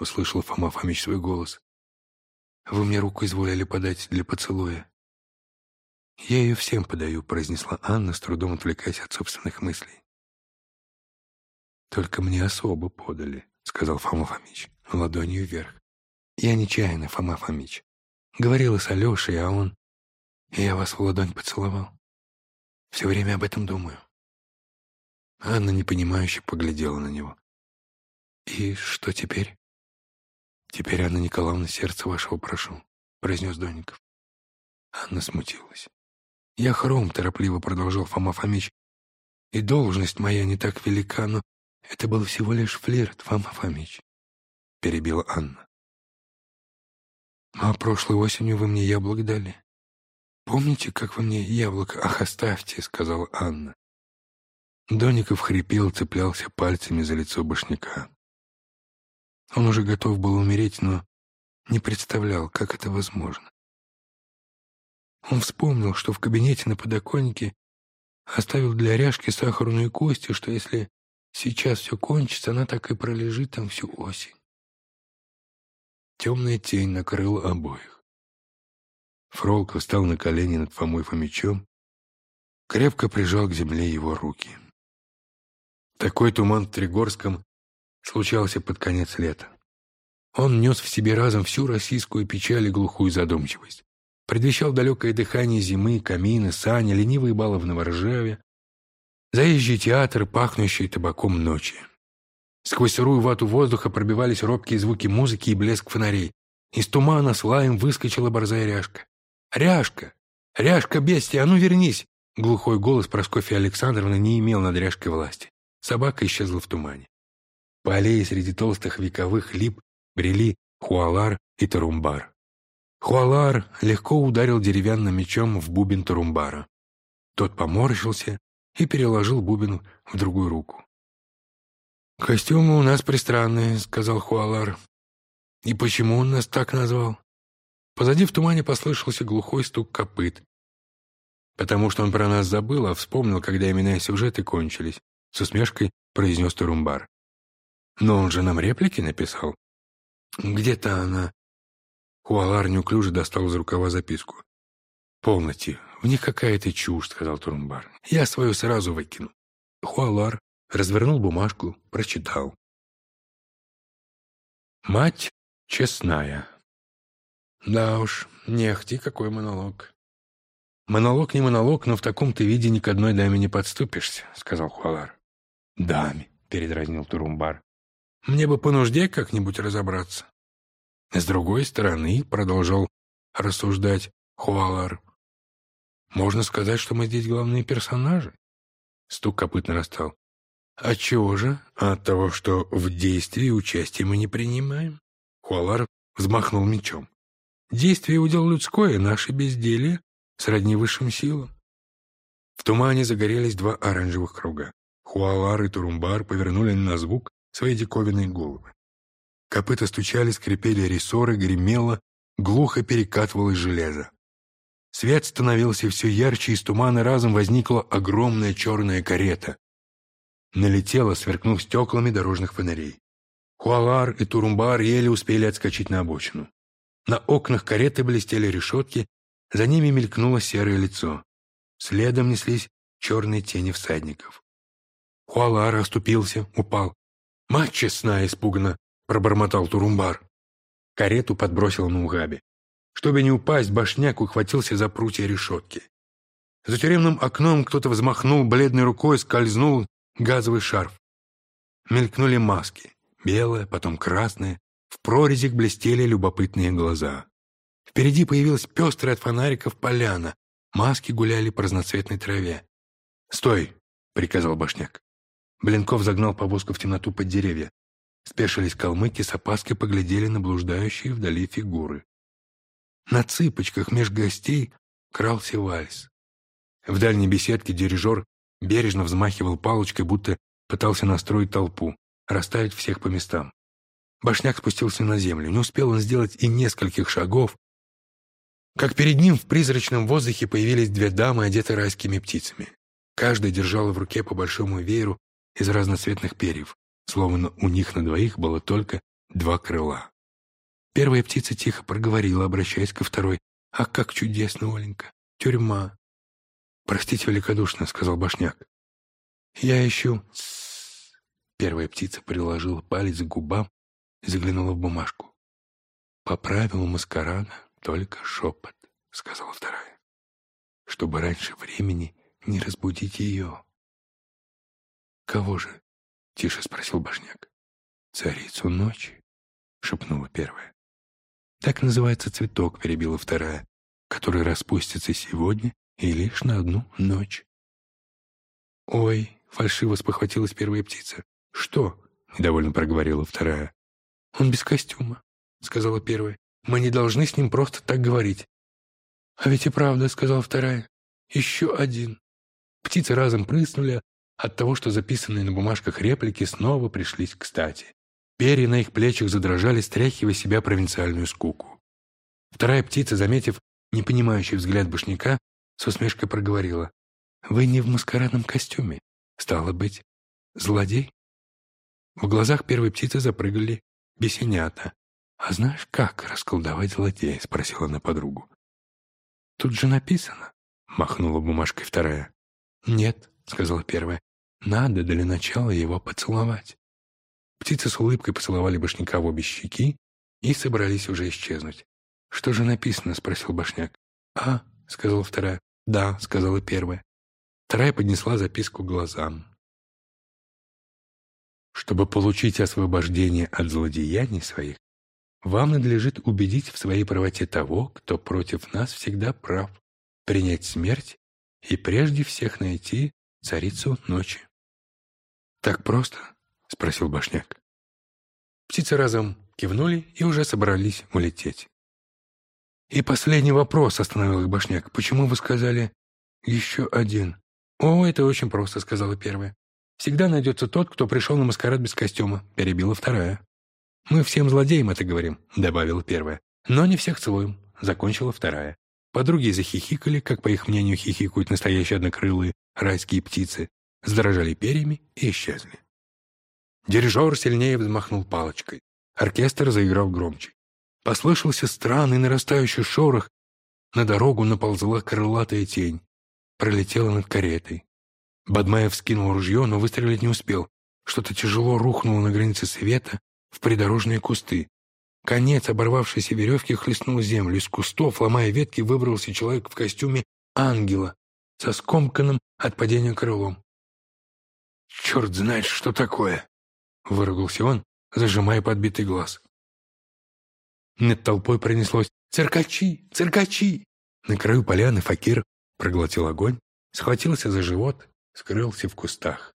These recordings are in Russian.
услышал Фома Фомич свой голос. «Вы мне руку изволили подать для поцелуя». «Я ее всем подаю», — произнесла Анна, с трудом отвлекаясь от собственных мыслей. «Только мне особо подали», — сказал Фома Фомич, ладонью вверх. «Я нечаянно, Фома Фомич. Говорила с Алешей, а он... Я вас в ладонь поцеловал. Все время об этом думаю». Анна непонимающе поглядела на него. «И что теперь?» «Теперь, Анна Николаевна, сердце вашего прошу», — произнес Донников. Анна смутилась. «Я хром», — торопливо продолжал Фома Фомич. «И должность моя не так велика, но это был всего лишь флирт, Фома Фомич», — перебила Анна. «А прошлой осенью вы мне яблок дали. Помните, как вы мне яблоко? Ах, оставьте», — сказала Анна. Доников хрипел, цеплялся пальцами за лицо башняка. Он уже готов был умереть, но не представлял, как это возможно. Он вспомнил, что в кабинете на подоконнике оставил для ряжки сахарную кость, и что если сейчас все кончится, она так и пролежит там всю осень. Темная тень накрыла обоих. Фролка встал на колени над Фомой Фомичом, крепко прижал к земле его руки. Такой туман в Тригорском случался под конец лета. Он нес в себе разом всю российскую печаль и глухую задумчивость. Предвещал далекое дыхание зимы, камины, сани, ленивые балы в Новоржаве, заезжий театр, пахнущий табаком ночи. Сквозь сырую вату воздуха пробивались робкие звуки музыки и блеск фонарей. Из тумана с лаем выскочила борзая ряжка. «Ряжка! Ряжка, бестия, а ну вернись!» Глухой голос Проскофьи Александровны не имел над ряжкой власти. Собака исчезла в тумане. По аллее среди толстых вековых лип брели Хуалар и Тарумбар. Хуалар легко ударил деревянным мечом в бубен Тарумбара. Тот поморщился и переложил бубен в другую руку. «Костюмы у нас пристранные», — сказал Хуалар. «И почему он нас так назвал?» Позади в тумане послышался глухой стук копыт. «Потому что он про нас забыл, а вспомнил, когда имена и сюжеты кончились», — с усмешкой произнес Тарумбар. Но он же нам реплики написал. Где-то она... Хуалар неуклюже достал из рукава записку. «Полноте, в них какая-то чушь», — сказал Турумбар. «Я свою сразу выкину». Хуалар развернул бумажку, прочитал. «Мать честная». «Да уж, не ахти, какой монолог». «Монолог не монолог, но в таком-то виде ни к одной даме не подступишься», — сказал Хуалар. «Даме», — передразнил Турумбар. Мне бы по нужде как-нибудь разобраться. С другой стороны, продолжал рассуждать Хуалар, можно сказать, что мы здесь главные персонажи. Стук копыт нарастал. Отчего же? От того, что в действии участия мы не принимаем. Хуалар взмахнул мечом. Действие удел людское, наше безделие, сродни высшим силам. В тумане загорелись два оранжевых круга. Хуалар и Турумбар повернули на звук свои диковинные головы. Копыта стучали, скрипели рессоры, гремело, глухо перекатывалось железо. Свет становился все ярче, из тумана разом возникла огромная черная карета. Налетела, сверкнув стеклами дорожных фонарей. Хуалар и Турумбар еле успели отскочить на обочину. На окнах кареты блестели решетки, за ними мелькнуло серое лицо. Следом неслись черные тени всадников. Хуалар оступился, упал. «Мать честная!» — испуганно пробормотал Турумбар. Карету подбросил на угабе. Чтобы не упасть, башняк ухватился за прутья решетки. За тюремным окном кто-то взмахнул бледной рукой, скользнул газовый шарф. Мелькнули маски. Белая, потом красная. В прорезях блестели любопытные глаза. Впереди появилась пестрая от фонариков поляна. Маски гуляли по разноцветной траве. «Стой!» — приказал башняк. Блинков загнал повозку в темноту под деревья. Спешились калмыки, с опаской поглядели на блуждающие вдали фигуры. На цыпочках меж гостей крался вальс. В дальней беседке дирижер бережно взмахивал палочкой, будто пытался настроить толпу, расставить всех по местам. Башняк спустился на землю. Не успел он сделать и нескольких шагов, как перед ним в призрачном воздухе появились две дамы, одетые райскими птицами. Каждая держала в руке по большому вееру из разноцветных перьев, словно у них на двоих было только два крыла. Первая птица тихо проговорила, обращаясь ко второй. «А как чудесно, Оленька! Тюрьма!» «Простите великодушно», — сказал Башняк. «Я ищу...» Первая птица приложила палец к губам и заглянула в бумажку. «По правилу маскарада только шепот», — сказала вторая, «чтобы раньше времени не разбудить ее». «Кого же?» — тише спросил Башняк. «Царицу ночи», — шепнула первая. «Так называется цветок», — перебила вторая, «который распустится сегодня и лишь на одну ночь». «Ой», — фальшиво спохватилась первая птица. «Что?» — недовольно проговорила вторая. «Он без костюма», — сказала первая. «Мы не должны с ним просто так говорить». «А ведь и правда», — сказала вторая. «Еще один». Птицы разом прыснули от того, что записанные на бумажках реплики снова пришлись кстати. Перья на их плечах задрожали, стряхивая себя провинциальную скуку. Вторая птица, заметив непонимающий взгляд башняка, с усмешкой проговорила. «Вы не в маскарадном костюме. Стало быть, злодей?» В глазах первой птицы запрыгали бесенята. «А знаешь, как расколдовать злодея?» — спросила она подругу. «Тут же написано», — махнула бумажкой вторая. «Нет», — сказала первая, — «надо для начала его поцеловать». Птицы с улыбкой поцеловали Башняка в обе щеки и собрались уже исчезнуть. «Что же написано?» — спросил Башняк. «А», — сказала вторая. «Да», — сказала первая. Вторая поднесла записку глазам. «Чтобы получить освобождение от злодеяний своих, вам надлежит убедить в своей правоте того, кто против нас всегда прав, принять смерть и прежде всех найти царицу ночи». «Так просто?» — спросил Башняк. Птицы разом кивнули и уже собрались улететь. «И последний вопрос», — остановил их Башняк. «Почему вы сказали «еще один»?» «О, это очень просто», — сказала первая. «Всегда найдется тот, кто пришел на маскарад без костюма», — перебила вторая. «Мы всем злодеям это говорим», — добавила первая. «Но не всех целуем», — закончила вторая. Подруги захихикали, как, по их мнению, хихикают настоящие однокрылые райские птицы, задрожали перьями и исчезли. Дирижер сильнее взмахнул палочкой. Оркестр заиграл громче. Послышался странный нарастающий шорох. На дорогу наползла крылатая тень. Пролетела над каретой. Бадмаев скинул ружье, но выстрелить не успел. Что-то тяжело рухнуло на границе света в придорожные кусты. Конец оборвавшейся веревки хлестнул землю. Из кустов, ломая ветки, выбрался человек в костюме ангела со скомканным от падения крылом. «Черт знает, что такое!» — выругался он, зажимая подбитый глаз. Над толпой пронеслось «Циркачи! Циркачи!» На краю поляны факир проглотил огонь, схватился за живот, скрылся в кустах.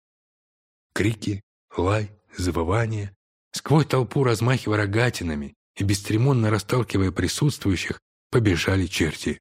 Крики, лай, завывание. Сквозь толпу, размахивая рогатинами и бесцеремонно расталкивая присутствующих, побежали черти.